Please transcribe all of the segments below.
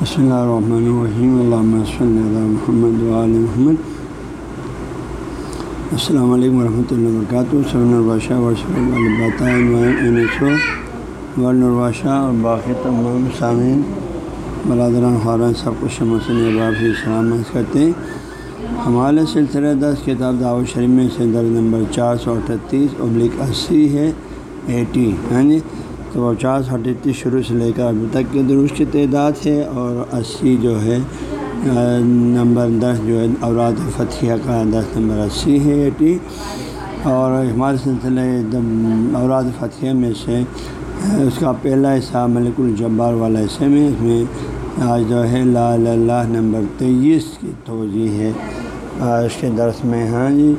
بسم اللہ الرحمن الرحیم اللہ صلی اللہ محمد علیہ محمد السلام علیکم ورحمۃ اللہ وبرکاتہ سبن البادشاہ ورثہ ورن البادشاہ اور باقی تمام سامعین برادران خارن سب کچھ مسئلہ بابی سلامت کرتے ہیں ہمارے سلسلہ دس کتاب دعوت شریف میں سے درج نمبر چار سو اٹھتیس ابلک اسی ہے ایٹی ہاں جی تو چار سو اٹھتیس شروع سے لے کر ابھی تک کے درست کی تعداد ہے اور اسی جو ہے نمبر دس جو ہے، اوراد فتح کا دس نمبر اسی ہے ایٹی۔ اور ہمارے سلسلے اوراد فتح میں سے اس کا پہلا حصہ ملک الجبار والا حصے میں، اس میں آج جو ہے لا اللہ نمبر تیئیس کی توضیع ہے۔ اس کے درس میں ہاں جی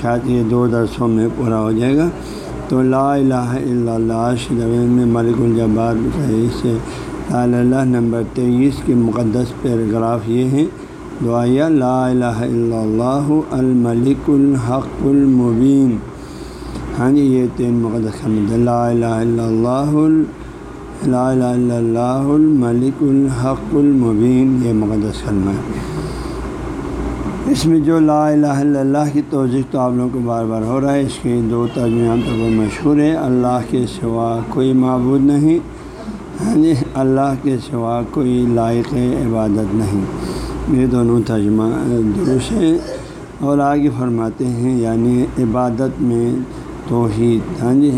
شاید یہ دو درسوں میں پورا ہو جائے گا۔ تو لا الہ الا اللہ شدین میں ملک الجبار۔ سے لا اللہ، نمبر تیئیس کے مقدس پیراگراف یہ ہیں، دعائیہ، لا الہ الا اللہ، الملک الحق المبین۔ ہاں جی یہ تین مقدس حمد مطلب لا الہ الا اللہ، لا الہ الا اللہ، الملک الحق المبین۔ یہ مقدس کلمہ ہے۔ اس میں جو لا الہ الا اللہ کی توضیع تو آپ لوگوں کو بار بار ہو رہا ہے، اس کی دو ترجمہ طور پر مشہور ہے اللہ کے سوا کوئی معبود نہیں ہاں جی اللہ کے سوا کوئی لائق عبادت نہیں۔ یہ دونوں ترجمہ درست ہیں اور آگے فرماتے ہیں یعنی عبادت میں توحید ہاں جی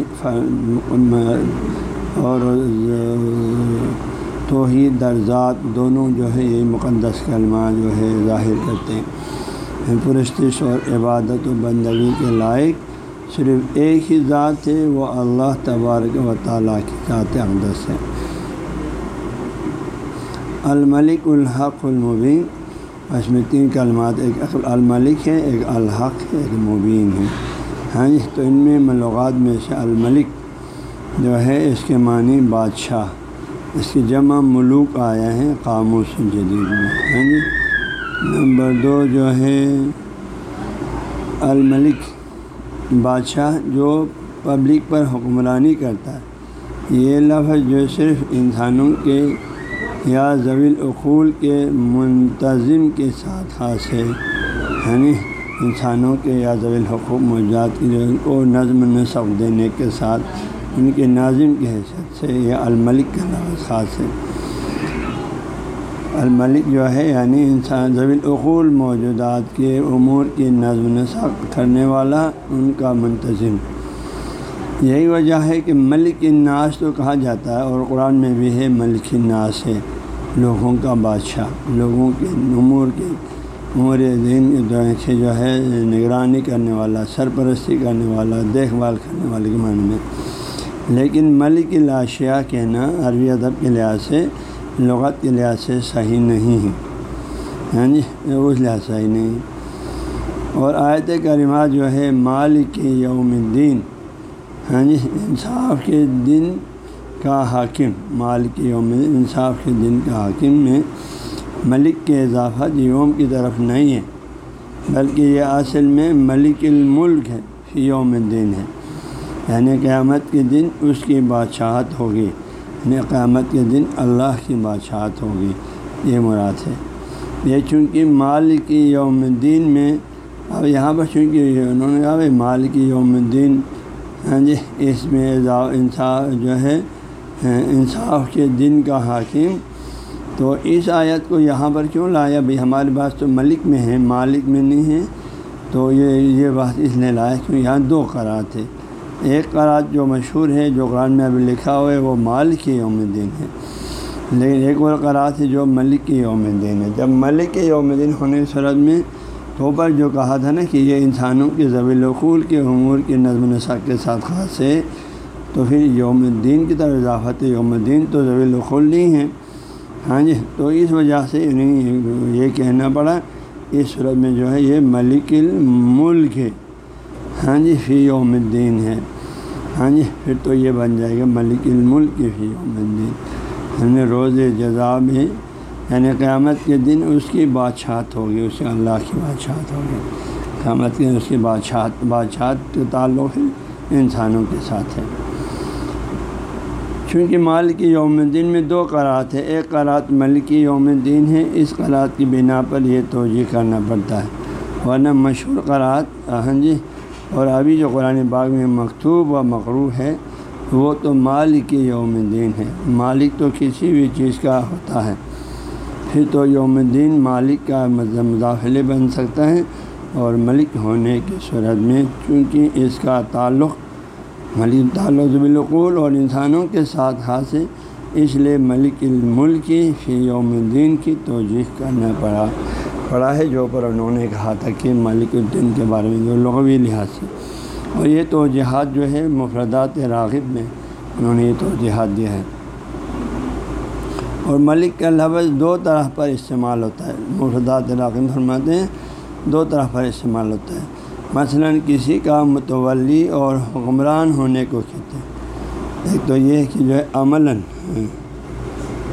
اور توحید درزات دونوں جو ہے یہ مقدس کلمہ جو ہے، ظاہر کرتے ہیں۔ پرستش اور عبادت و بندگی کے لائق صرف ایک ہی ذات ہے، وہ اللہ تبارک و تعالیٰ کی ذات اقدس ہے۔ الملک الحق المبین۔ اس میں تین کلمات، ایک الملک ہے، ایک الحق ہے، ایک مبین ہے۔ ہاں جی تو ان میں ملغات میں سے الملک جو ہے، اس کے معنی بادشاہ۔ اس کی جمع ملوک آیا ہے، قاموس جدید میں۔ ہاں جی۔ نمبر دو جو ہے الملک بادشاہ جو پبلک پر حکمرانی کرتا ہے۔ یہ لفظ جو صرف انسانوں کے یا ضویل اقول کے منتظم کے ساتھ خاص ہے۔ یعنی انسانوں کے یا ضویل حقوق موجات کی جو ان کو نظم نصب دینے کے ساتھ ان کے ناظم کی حیثیت سے یہ الملک کا لفظ خاص ہے۔ الملک جو ہے یعنی انسان ضویل اقول موجودات کے امور کی نظم نسق کرنے والا ان کا منتظم۔ یہی وجہ ہے کہ ملک الناس تو کہا جاتا ہے اور قرآن میں بھی ہے، ملک الناس ہے۔ لوگوں کا بادشاہ، لوگوں کے امور کے، امور دین سے جو ہے، نگرانی کرنے والا، سرپرستی کرنے والا، دیکھ بھال کرنے والے کے معنی میں۔ لیکن ملک الاشیا کہنا عربی ادب کے لحاظ سے لغت کے لحاظ سے صحیح نہیں ہے۔ ہاں جی اس لحاظ صحیح نہیں۔ اور آیت کریمات جو ہے، مالک یوم الدین۔ ہاں جی انصاف کے دن کا حاکم۔ مالک یوم انصاف کے دن کا حاکم میں ملک کے اضافت یوم کی طرف نہیں ہے، بلکہ یہ اصل میں ملک الملک ہے، یوم الدین ہے۔ یعنی قیامت کے دن اس کی بادشاہت ہوگی۔ یعنی قیامت کے دن اللہ کی بادشاہت ہوگی۔ یہ مراد ہے۔ یہ چونکہ مال کی یوم الدین میں اب یہاں پر چونکہ انہوں نے کہا بھائی مال کی یوم الدین ہاں جی اس میں انصاف جو ہے، انصاف کے دن کا حاکم۔ تو اس آیت کو یہاں پر کیوں لایا؟ بھائی ہمارے پاس تو ملک میں ہے مالک میں نہیں ہے تو یہ یہ بات اس لیے لایا کیوں؟ یہاں دو قرات ہے ایک قرات جو مشہور ہے، جو قرآن میں ابھی لکھا ہوا ہے، وہ مالک کی یوم دن ہے۔ لیکن ایک اور قرات ہے جو ملک کی یوم دن ہے۔ جب ملک کے یوم دن ہونے کی صورت میں تو پر جو کہا تھا نا کہ یہ انسانوں کے ضوی القول کے امور کے نظم و نسق کے ساتھ خاص ہے، تو پھر یوم الدین کی طرف اضافت یوم الدین تو ضوی القول نہیں ہے۔ ہاں جی تو اس وجہ سے انہیں یہ کہنا پڑا، اس صورت میں جو ہے یہ ملک الملک ہے۔ ہاں جی فی یوم الدین ہے۔ ہاں جی پھر تو یہ بن جائے گا ملک الملک کی فی یوم الدین۔ یعنی روز جزا میں یعنی قیامت کے دن اس کی بادشاہت ہوگی، اس کے اللہ کی بادشاہت ہوگی۔ قیامت کے دن اس کی بادشاہت بادشاہت کے تعلق ہے، انسانوں کے ساتھ ہے۔ چونکہ مالک یوم دن میں دو قرات ہے ایک قرات ملکی یوم دن ہے، اس قرات کی بنا پر یہ توجہ کرنا پڑتا ہے۔ ورنہ مشہور قرات ہاں جی اور ابھی جو قرآن باغ میں مکتوب و مقروع ہے، وہ تو مالک یوم دین ہے۔ مالک تو کسی بھی چیز کا ہوتا ہے۔ پھر تو یوم دین مالک کا مطلب مداخلے بن سکتا ہے اور ملک ہونے کی صورت میں، چونکہ اس کا تعلق ملک تعلق بالقول اور انسانوں کے ساتھ حاصل، اس لیے ملک الملک کی فی یوم الدین کی توجہ کرنا پڑا۔ پڑا ہے، جو پر انہوں نے کہا تھا کہ ملک الدین کے بارے میں جو لغوی لحاظ سے۔ اور یہ توجہات جو ہے مفردات راغب میں انہوں نے یہ توجہات دیا ہے اور ملک کا لفظ دو طرح پر استعمال ہوتا ہے۔ مفردات راغب فرماتے ہیں، دو طرح پر استعمال ہوتا ہے۔ مثلا کسی کا متولی اور حکمران ہونے کو کہتے ہیں۔ ایک تو یہ کہ جو ہے، عملاً ہاں،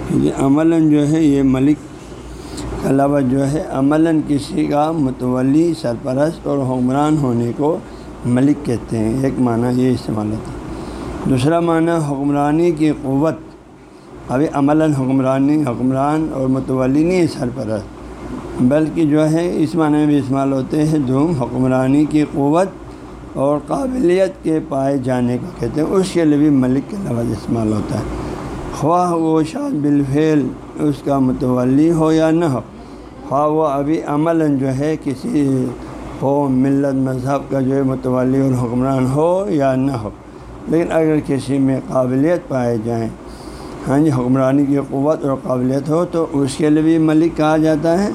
کیونکہ عملاً جو ہے، یہ ملک کا جو ہے، عملاً کسی کا متولی سرپرست اور حکمران ہونے کو ملک کہتے ہیں۔ ایک معنی یہ استعمال ہوتا ہے۔ دوسرا معنی، حکمرانی کی قوت۔ ابھی عملاً حکمرانی، حکمران اور متولی نہیں سرپرست، بلکہ جو ہے اس معنی میں بھی استعمال ہوتے ہیں دھوم حکمرانی کی قوت اور قابلیت کے پائے جانے کو کہتے ہیں۔ اس کے لیے بھی ملک کے لفظ استعمال ہوتا ہے۔ خواہ وہ شاد بالفعل اس کا متولی ہو یا نہ ہو خواہ وہ ابھی عملاً جو ہے کسی ہو ملت مذہب کا جو ہے متولی اور حکمران ہو یا نہ ہو۔ لیکن اگر کسی میں قابلیت پائے جائیں ہاں جی حکمرانی کی قوت اور قابلیت ہو تو اس کے لیے بھی ملک کہا جاتا ہے۔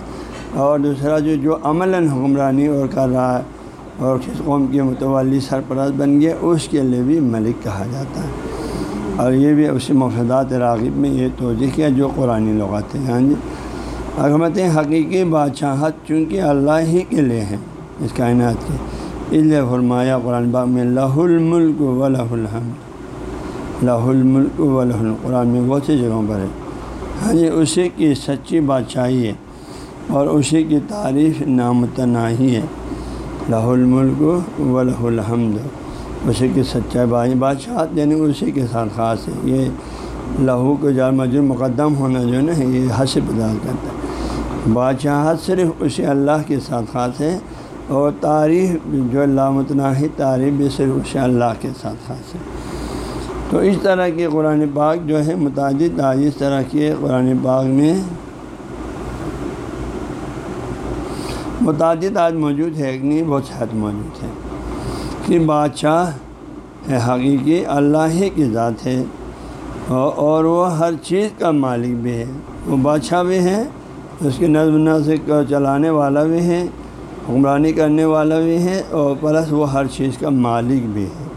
اور دوسرا جو جو عملاً حکمرانی اور کر رہا ہے اور کس قوم کے متولی سرپرست بن گیا اس کے لیے بھی ملک کہا جاتا ہے۔ اور یہ بھی اسی مفادات راغب میں یہ توجہ کیا جو قرآن لغات ہیں ہاں جی۔ حکمت حقیقی بادشاہت چونکہ اللہ ہی کے لیے ہیں اس کائنات کے۔ اس لیے فرمایا قرآن باغ میں لہ الملک و لہ الحمد لہ الملک و لہ قرآن میں بہت سی جگہوں پر ہے۔ ہاں جی اسی کی سچی بادشاہی ہے اور اسی کی تعریف نامتناہی ہے۔ لہ الملک و لہ الحمد۔ اسی کی سچائی بھائی بادشاہت یعنی اسی کے ساتھ خاص ہے۔ یہ لہو کو جار مجرم مقدم ہونا جو ہے نا، یہ حسب ادا کرتا ہے۔ بادشاہت صرف اسی اللہ کے ساتھ خاص ہے اور تعریف جو لامتناہی تعریف بھی صرف اسی اللہ کے ساتھ خاص ہے۔ تو اس طرح کی قرآن پاک جو ہے متعدد اس طرح کے قرآن پاک میں متعدد آج موجود ہے ایک نہیں، بہت سات موجود ہے کہ بادشاہ ہے حقیقی اللہ ہی کی ذات ہے، اور وہ ہر چیز کا مالک بھی ہے۔ وہ بادشاہ بھی ہے اس کی نظم نسق چلانے والا بھی ہے حکمرانی کرنے والا بھی ہے اور پلس وہ ہر چیز کا مالک بھی ہے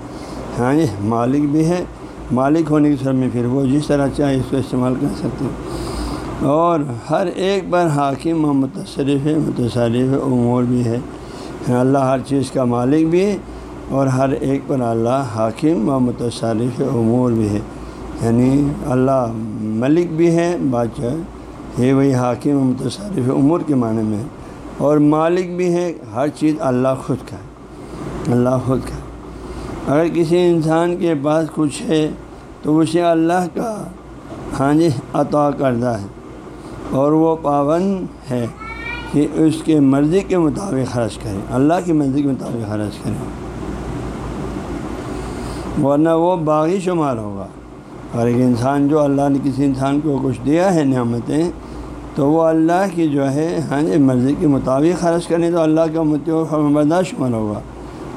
ہاں جی مالک بھی ہے مالک ہونے کی سر میں پھر وہ جس طرح چاہے اس کو استعمال کر سکتے ہیں۔ اور ہر ایک بار حاکم و متصرف ہے، متصرف امور بھی ہے۔ ہاں، اللہ ہر چیز کا مالک بھی ہے اور ہر ایک پر اللہ حاکم و متصرف امور بھی ہے۔ یعنی اللہ ملک بھی ہے بادشاہ یہ وہی حاکم و متصرف امور کے معنی میں ہے۔ اور مالک بھی ہے ہر چیز اللہ خود کا ہے۔ اللہ خود کا اگر کسی انسان کے پاس کچھ ہے تو اسے اللہ کا ہاں جی عطا کردہ ہے۔ اور وہ پابند ہے کہ اس کے مرضی کے مطابق خرچ کرے۔ اللہ کی مرضی کے مطابق خرچ کرے۔ ورنہ وہ باغی شمار ہوگا۔ اور ایک انسان جو اللہ نے کسی انسان کو کچھ دیا ہے نعمتیں، تو وہ اللہ کی جو ہے ہاں جی مرضی کے مطابق خرچ کریں تو اللہ کا متبردار شمار ہوگا۔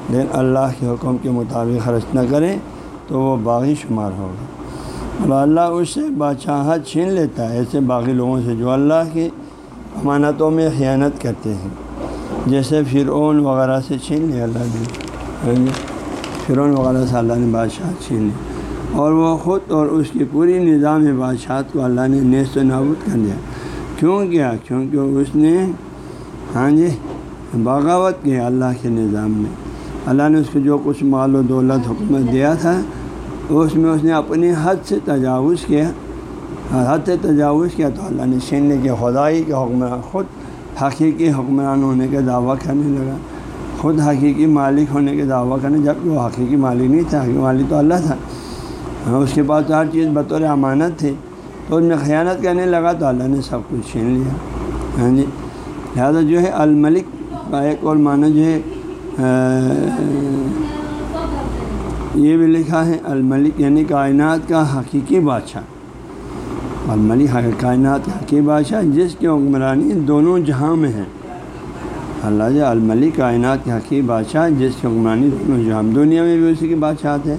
لیکن اللہ کے حکم کے مطابق خرچ نہ کریں تو وہ باغی شمار ہوگا۔ اور اللہ اس سے بادشاہت چھین لیتا ہے، ایسے باقی لوگوں سے جو اللہ کی امانتوں میں خیانت کرتے ہیں۔ جیسے فرعون وغیرہ سے چھین لیا اللہ نے۔ ہاں جی، فرعون وغیرہ سے اللہ نے بادشاہت چھین لی۔ اور وہ خود اور اس کی پوری نظام بادشاہت کو اللہ نے نیست و نابود کر دیا۔ کیوں کیا؟ کیونکہ اس نے ہاں جی بغاوت کیا اللہ کے نظام میں۔ اللہ نے اس کو جو کچھ مال و دولت حکومت دیا تھا، اس میں اس نے اپنی حد سے تجاوز کیا۔ حد سے تجاوز کیا تو اللہ نے چھین لے کے خدائی کے حکمران، خود حقیقی حکمران ہونے کا دعویٰ کرنے لگا۔ خود حقیقی مالک ہونے کے دعویٰ کرنے جب وہ حقیقی مالک نہیں تھا، حقیقی مالک تو اللہ تھا۔ ہاں، اس کے پاس ہر چیز بطور امانت تھی۔ تو اس میں خیانت کرنے لگا تو اللہ نے سب کچھ چھین لیا۔ ہاں جی۔ لہٰذا جو ہے، الملک کا ایک اور معنی جو ہے یہ بھی لکھا ہے، الملک یعنی کائنات کا حقیقی بادشاہ۔ الملک کائنات کا حقیقی بادشاہ، جس کی حکمرانی دونوں جہاں میں ہے اللہ جی الملک کائنات کے حقیقی بادشاہ، جس کی حکمرانی دونوں جہاں۔ دنیا میں بھی اسی کی بادشاہت ہے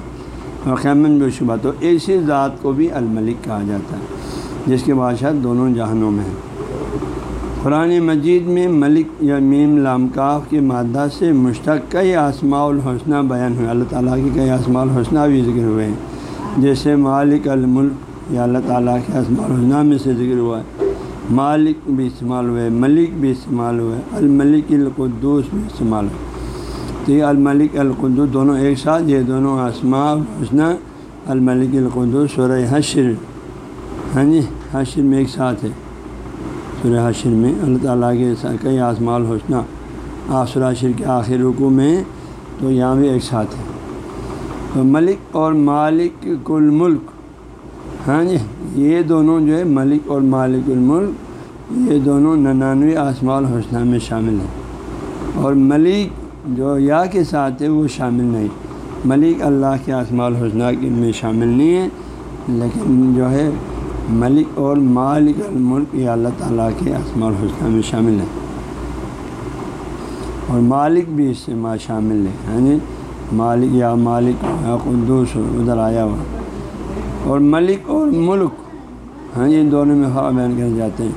اور خیمن شبہ تو ایسی ذات کو بھی الملک کہا جاتا ہے، جس کے بادشاہ دونوں جہانوں میں ہیں۔ قرآن مجید میں ملک یا میم لامکاف کے مادہ سے مشتق کئی آسماء الحسنہ بیان ہوئے۔ اللہ تعالیٰ کے کئی آسماء الحسنہ بھی ذکر ہوئے ہیں۔ جیسے مالک الملک، یا اللہ تعالیٰ کے آسماء الحسنہ میں سے ذکر ہوا ہے۔ مالک بھی استعمال ہوئے، ملک بھی استعمال ہوئے، الملک القدوس بھی استعمال ہوئے۔ تو یہ الملک القدوس دونوں ایک ساتھ، یہ دونوں آسماء الحسنہ الملک القدوس سورہ حشر۔ ہاں جی حشر میں ایک ساتھ ہے۔ سورہ حشر میں اللہ تعالیٰ کے کئی آسماء الحسنہ آسر حشر کے آخر رکو میں تو یہاں بھی ایک ساتھ ہے۔ تو ملک اور مالک کل ملک۔ ہاں جی یہ دونوں جو ہے ملک اور مالک الملک یہ دونوں ننانوے آسماء الحسنہ میں شامل ہیں۔ اور ملک جو یا کے ساتھ ہے وہ شامل نہیں۔ ملک اللہ کے آسماء الحسنہ میں شامل نہیں ہے، لیکن جو ہے ملک اور مالک الملک یہ اللہ تعالیٰ کے اسماع الحسنہ میں شامل ہیں۔ اور مالک بھی اس سے شامل ہے ہاں جی یعنی مالک یا مالک یا قدوس ادھر آیا ہوا۔ اور ملک اور ملک ہاں جی دونوں میں ہوا بیان کر جاتے ہیں۔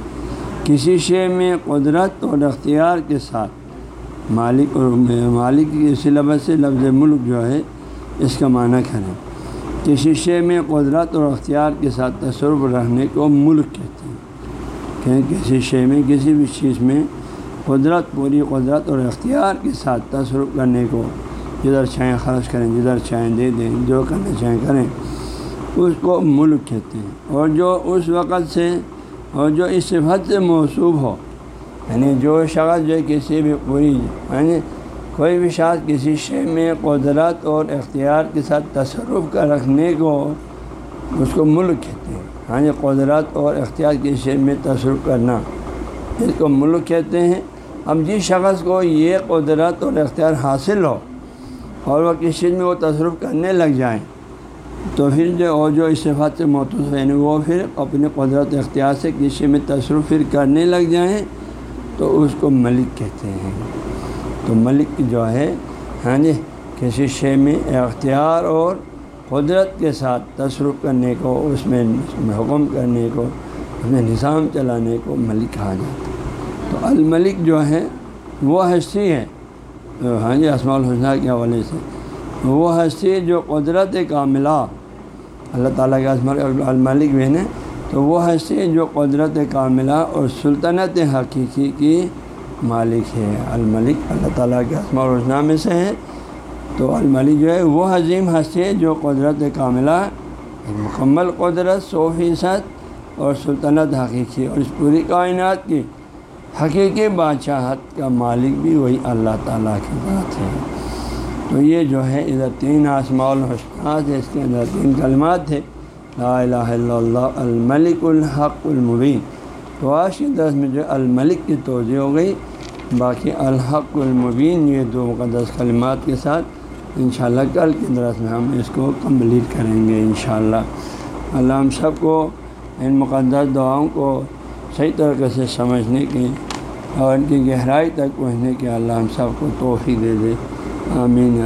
کسی شے میں قدرت اور اختیار کے ساتھ مالک اور مالک اسی لفظ سے لفظ ملک جو ہے، اس کا معنی کریں کسی شے میں قدرت اور اختیار کے ساتھ تصرف رہنے کو ملک کہتے ہیں۔ کہ کسی شے میں کسی بھی چیز میں قدرت، پوری قدرت اور اختیار کے ساتھ تصرف کرنے کو جدھر چاہیں خرچ کریں، جدھر چاہیں دے دیں، جو کرنا چاہیں کریں، اس کو ملک کہتے ہیں۔ اور جو اس وقت سے، اور جو اس صفت سے موصوب ہو یعنی جو شخص جو کسی بھی پوری یعنی کوئی بھی شخص کسی شے میں قدرت اور اختیار کے ساتھ تصرف کا رکھنے کو اس کو ملک کہتے ہیں۔ ہاں جی قدرت اور اختیار کے شے میں تصرف کرنا، اس کو ملک کہتے ہیں۔ اب جس شخص کو یہ قدرت اور اختیار حاصل ہو اور وہ کسی چیز میں وہ تصرف کرنے لگ جائیں تو پھر جو اور جو صفات سے محتوط یعنی وہ پھر اپنے قدرت اختیار سے کسی میں تصرف پھر کرنے لگ جائیں۔ تو اس کو ملک کہتے ہیں۔ تو ملک جو ہے ہاں جی کسی شے میں اختیار اور قدرت کے ساتھ تصرف کرنے کو، اس میں حکم کرنے کو، اس میں نظام چلانے کو ملک کہا جاتا ہے۔ تو الملک جو ہے، وہ ہستی ہے۔ ہاں جی اسماع الحسنہ کے حوالے سے۔ وہ ہستی جو قدرت کاملہ، اللہ تعالیٰ کے اسماء الملک بھی ہے تو وہ ہستی جو قدرت کاملہ اور سلطنت حقیقی کی مالک ہے۔ الملک اللہ تعالیٰ کے اسماء الحسنہ میں سے ہے۔ تو الملک جو ہے وہ عظیم ہستی ہے جو قدرت کاملہ مکمل قدرت، سو فیصد اور سلطنت حقیقی اور اس پوری کائنات کی حقیقی بادشاہت کا مالک بھی وہی اللہ تعالیٰ کی بات ہے۔ تو یہ جو ہے ادھر تین آسماء الحسنات ہے اس کے اندر تین کلمات تھے لا الہ الا اللہ الملک الحق المبین تو آج کے درس میں جو الملک کی توجہ ہو گئی، باقی الحق المبین، یہ دو مقدس کلمات کے ساتھ انشاءاللہ کل کے درس میں ہم اس کو کمپلیٹ کریں گے انشاءاللہ۔ اللہ ہم سب کو ان مقدس دعاؤں کو صحیح طریقے سے سمجھنے کی اور ان کی گہرائی تک پہنچنے کے اللہ ہم سب کو توفیق دے دے۔ آمین